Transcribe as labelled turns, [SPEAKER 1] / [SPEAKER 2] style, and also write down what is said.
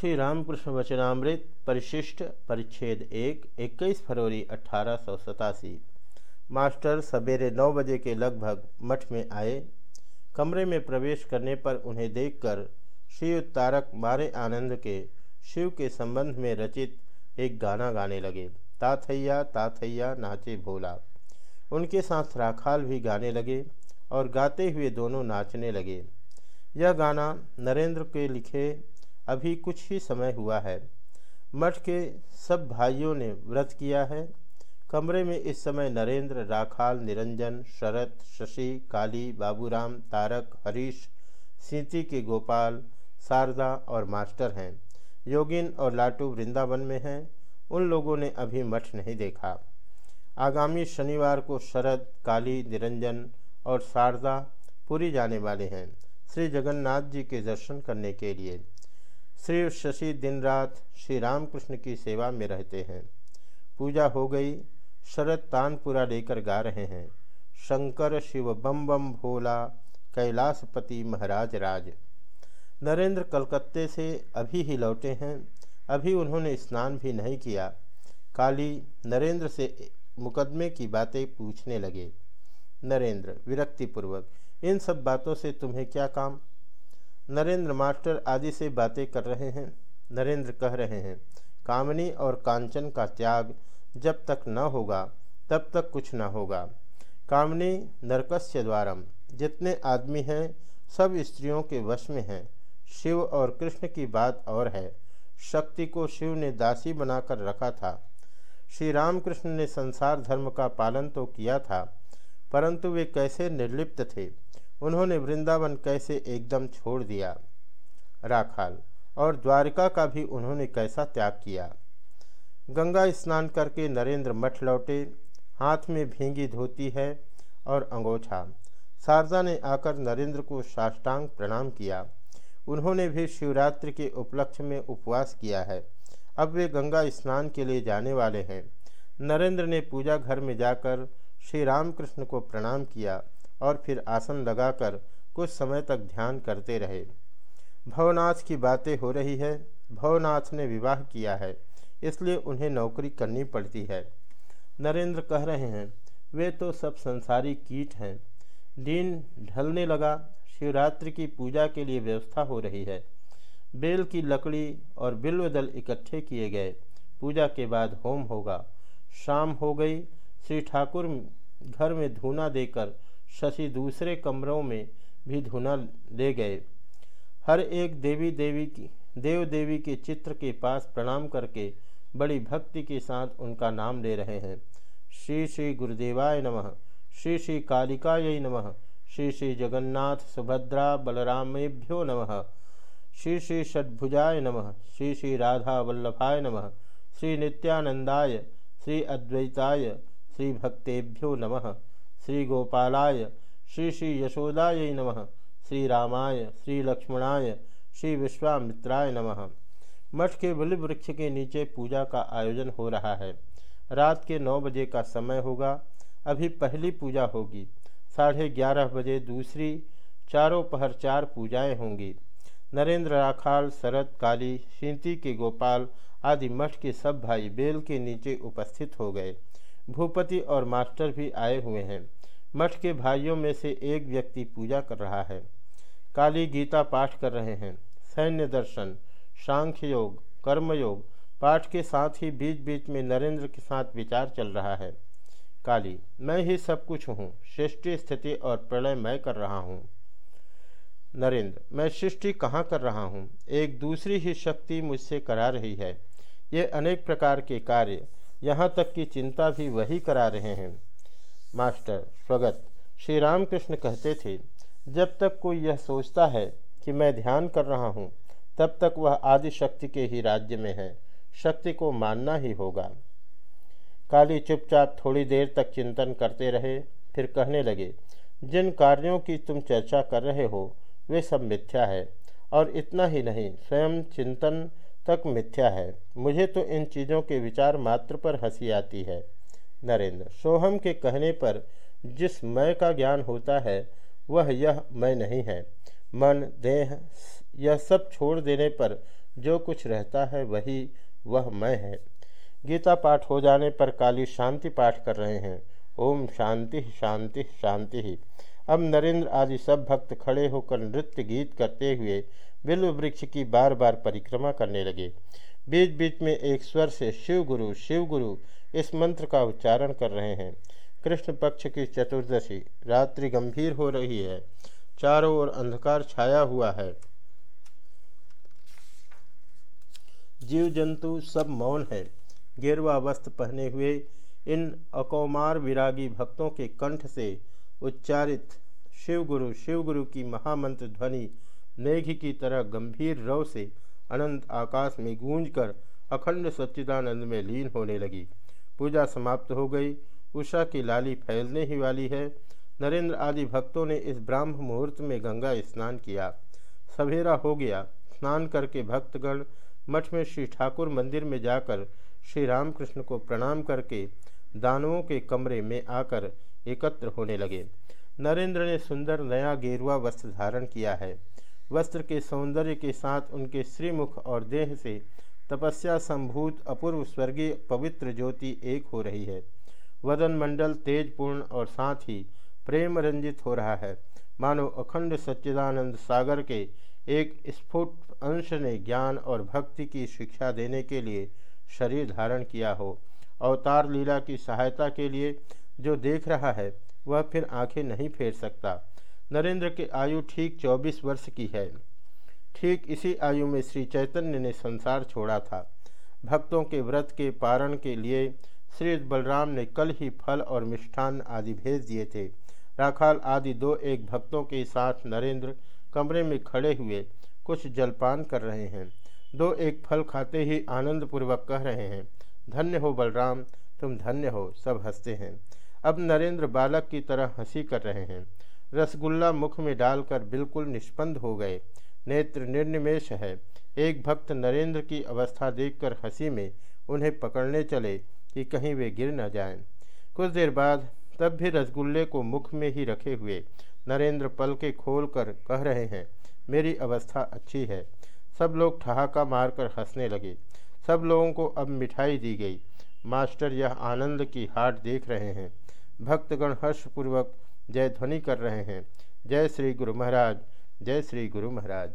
[SPEAKER 1] श्री रामकृष्ण वचनामृत परिशिष्ट परिच्छेद एक, इक्कीस फरवरी अठारह सौ सतासी। मास्टर सवेरे नौ बजे के लगभग मठ में आए। कमरे में प्रवेश करने पर उन्हें देखकर श्री उत्तारक मारे आनंद के शिव के संबंध में रचित एक गाना गाने लगे। ताथैया ताथैया नाचे भोला। उनके साथ राखाल भी गाने लगे और गाते हुए दोनों नाचने लगे। यह गाना नरेंद्र के लिखे अभी कुछ ही समय हुआ है। मठ के सब भाइयों ने व्रत किया है। कमरे में इस समय नरेंद्र, राखाल, निरंजन, शरत, शशि, काली, बाबूराम, तारक, हरीश, सीति के गोपाल, शारदा और मास्टर हैं। योगिन और लाटू वृंदावन में हैं। उन लोगों ने अभी मठ नहीं देखा। आगामी शनिवार को शरद, काली, निरंजन और शारदा पूरी जाने वाले हैं। श्री जगन्नाथ जी के दर्शन करने के लिए। श्री शशि दिन रात श्री रामकृष्ण की सेवा में रहते हैं। पूजा हो गई, शरद तानपुरा लेकर गा रहे हैं। शंकर, शिव, बम बम, भोला कैलाशपति महाराज राज। नरेंद्र कलकत्ते से अभी ही लौटे हैं। अभी उन्होंने स्नान भी नहीं किया। काली नरेंद्र से मुकदमे की बातें पूछने लगे। नरेंद्र, विरक्तिपूर्वक, इन सब बातों से तुम्हें क्या काम? नरेंद्र मास्टर आदि से बातें कर रहे हैं। नरेंद्र कह रहे हैं, कामनी और कांचन का त्याग जब तक न होगा, तब तक कुछ न होगा। कामनी नरकस्य द्वारम, जितने आदमी हैं, सब स्त्रियों के वश में हैं। शिव और कृष्ण की बात और है। शक्ति को शिव ने दासी बनाकर रखा था। श्री रामकृष्ण ने संसार धर्म का पालन तो किया था, परंतु वे कैसे निर्लिप्त थे? उन्होंने वृंदावन कैसे एकदम छोड़ दिया? राखाल, और द्वारका का भी उन्होंने कैसा त्याग किया? गंगा स्नान करके नरेंद्र मठ लौटे, हाथ में भींगी धोती है और अंगोछा। शारदा ने आकर नरेंद्र को साष्टांग प्रणाम किया। उन्होंने भी शिवरात्रि के उपलक्ष्य में उपवास किया है। अब वे गंगा स्नान के लिए जाने वाले हैं। नरेंद्र ने पूजा घर में जाकर श्री रामकृष्ण को प्रणाम किया। और फिर आसन लगाकर कुछ समय तक ध्यान करते रहे। भवनाथ की बातें हो रही है। भवनाथ ने विवाह किया है, इसलिए उन्हें नौकरी करनी पड़ती है। नरेंद्र कह रहे हैं, वे तो सब संसारी कीट हैं। दिन ढलने लगा, शिवरात्रि की पूजा के लिए व्यवस्था हो रही है। बेल की लकड़ी और बिल्व दल इकट्ठे किए गए। पूजा के बाद होम होगा। शाम हो गई, श्री ठाकुर घर में धूना देकर शशि दूसरे कमरों में भी धुना ले गए। हर एक देवी देवी की देव देवी के चित्र के पास प्रणाम करके बड़ी भक्ति के साथ उनका नाम ले रहे हैं। श्री श्री गुरुदेवाय नमः। श्री श्री कालिकाय नमः। श्री श्री जगन्नाथ सुभद्रा बलरामेभ्यो नमः। श्री श्री षड्भुजाय नमः। श्री श्री राधा वल्लभाय नमः। श्री नित्यानंदाय, श्री अद्वैताय, श्री भक्तेभ्यो नमः। श्री गोपालाय श्री श्री यशोदाय नम। श्री रामाय श्री लक्ष्मणाय श्री विश्वामित्राय नमः। मठ के बलि वृक्ष के नीचे पूजा का आयोजन हो रहा है। रात के नौ बजे का समय होगा। अभी पहली पूजा होगी। साढ़े ग्यारह बजे दूसरी, चारों पहर चार पूजाएँ होंगी। नरेंद्र राखाल, शरद, काली, शिंती के गोपाल आदि मठ के सब भाई बेल के नीचे उपस्थित हो गए। भूपति और मास्टर भी आए हुए हैं। मठ के भाइयों में से एक व्यक्ति पूजा कर रहा है। काली गीता पाठ कर रहे हैं। सैन्य दर्शन, सांख्य योग, कर्मयोग, पाठ के साथ ही बीच बीच में नरेंद्र के साथ विचार चल रहा है। काली, मैं ही सब कुछ हूँ। सृष्टि, स्थिति और प्रलय मैं कर रहा हूँ। नरेंद्र, मैं सृष्टि कहाँ कर रहा हूँ? एक दूसरी ही शक्ति मुझसे करा रही है। ये अनेक प्रकार के कार्य यहाँ तक कि चिंता भी वही करा रहे हैं। मास्टर, स्वगत श्री रामकृष्ण कहते थे, जब तक कोई यह सोचता है कि मैं ध्यान कर रहा हूँ, तब तक वह आदि शक्ति के ही राज्य में है। शक्ति को मानना ही होगा। काली चुपचाप थोड़ी देर तक चिंतन करते रहे, फिर कहने लगे, जिन कार्यों की तुम चर्चा कर रहे हो, वे सब मिथ्या है, और इतना ही नहीं, स्वयं चिंतन तक मिथ्या है। मुझे तो इन चीज़ों के विचार मात्र पर हँसी आती है। नरेंद्र, सोहम के कहने पर जिस मैं का ज्ञान होता है, वह यह मैं नहीं है। मन, देह, यह सब छोड़ देने पर जो कुछ रहता है, वही, वह मैं है। गीता पाठ हो जाने पर काली शांति पाठ कर रहे हैं। ओम शांति शांति शांति। अब नरेंद्र आदि सब भक्त खड़े होकर नृत्य गीत करते हुए बिल्व वृक्ष की बार बार परिक्रमा करने लगे। बीच बीच में एक स्वर से, शिव गुरु शिव गुरु, इस मंत्र का उच्चारण कर रहे हैं। कृष्ण पक्ष की चतुर्दशी रात्रि गंभीर हो रही है। चारों ओर अंधकार छाया हुआ है। जीव जंतु सब मौन है। गेरवा वस्त्र पहने हुए इन अकौमार विरागी भक्तों के कंठ से उच्चारित, शिव गुरु शिव गुरु की महामंत्र ध्वनि मेघ की तरह गंभीर रव से अनंत आकाश में गूंजकर अखंड सच्चिदानंद में लीन होने लगी। पूजा समाप्त हो गई। उषा की लाली फैलने ही वाली है। नरेंद्र आदि भक्तों ने इस ब्राह्म मुहूर्त में गंगा स्नान किया। सवेरा हो गया। स्नान करके भक्तगण मठ में श्री ठाकुर मंदिर में जाकर श्री रामकृष्ण को प्रणाम करके दानवों के कमरे में आकर एकत्र होने लगे। नरेंद्र ने सुंदर नया गेरुआ वस्त्र धारण किया है। वस्त्र के सौंदर्य के साथ उनके श्रीमुख और देह से तपस्या संभूत अपूर्व स्वर्गीय पवित्र ज्योति एक हो रही है। वदन मंडल तेजपूर्ण और साथ ही प्रेम रंजित हो रहा है। मानो अखंड सच्चिदानंद सागर के एक स्फुट अंश ने ज्ञान और भक्ति की शिक्षा देने के लिए शरीर धारण किया हो। अवतार लीला की सहायता के लिए जो देख रहा है, वह फिर आँखें नहीं फेर सकता। नरेंद्र की आयु ठीक चौबीस वर्ष की है। ठीक इसी आयु में श्री चैतन्य ने संसार छोड़ा था। भक्तों के व्रत के पारण के लिए श्री बलराम ने कल ही फल और मिष्ठान आदि भेज दिए थे। राखाल आदि दो एक भक्तों के साथ नरेंद्र कमरे में खड़े हुए कुछ जलपान कर रहे हैं। दो एक फल खाते ही आनंदपूर्वक कह रहे हैं, धन्य हो बलराम, तुम धन्य हो, सब हँसते हैं अब नरेंद्र बालक की तरह हँसी कर रहे हैं। रसगुल्ला मुख में डालकर बिल्कुल निष्पन्द हो गए। नेत्र निर्निमेश है। एक भक्त नरेंद्र की अवस्था देखकर हँसी में उन्हें पकड़ने चले कि कहीं वे गिर न जाएँ। कुछ देर बाद तब भी रसगुल्ले को मुख में ही रखे हुए नरेंद्र पल के खोल कर कह रहे हैं, मेरी अवस्था अच्छी है। सब लोग ठहाका मारकर हंसने लगे। सब लोगों को अब मिठाई दी गई। मास्टर यह आनंद की हाट देख रहे हैं। भक्तगण हर्षपूर्वक जय ध्वनि कर रहे हैं। जय श्री गुरु महाराज जय श्री गुरु महाराज।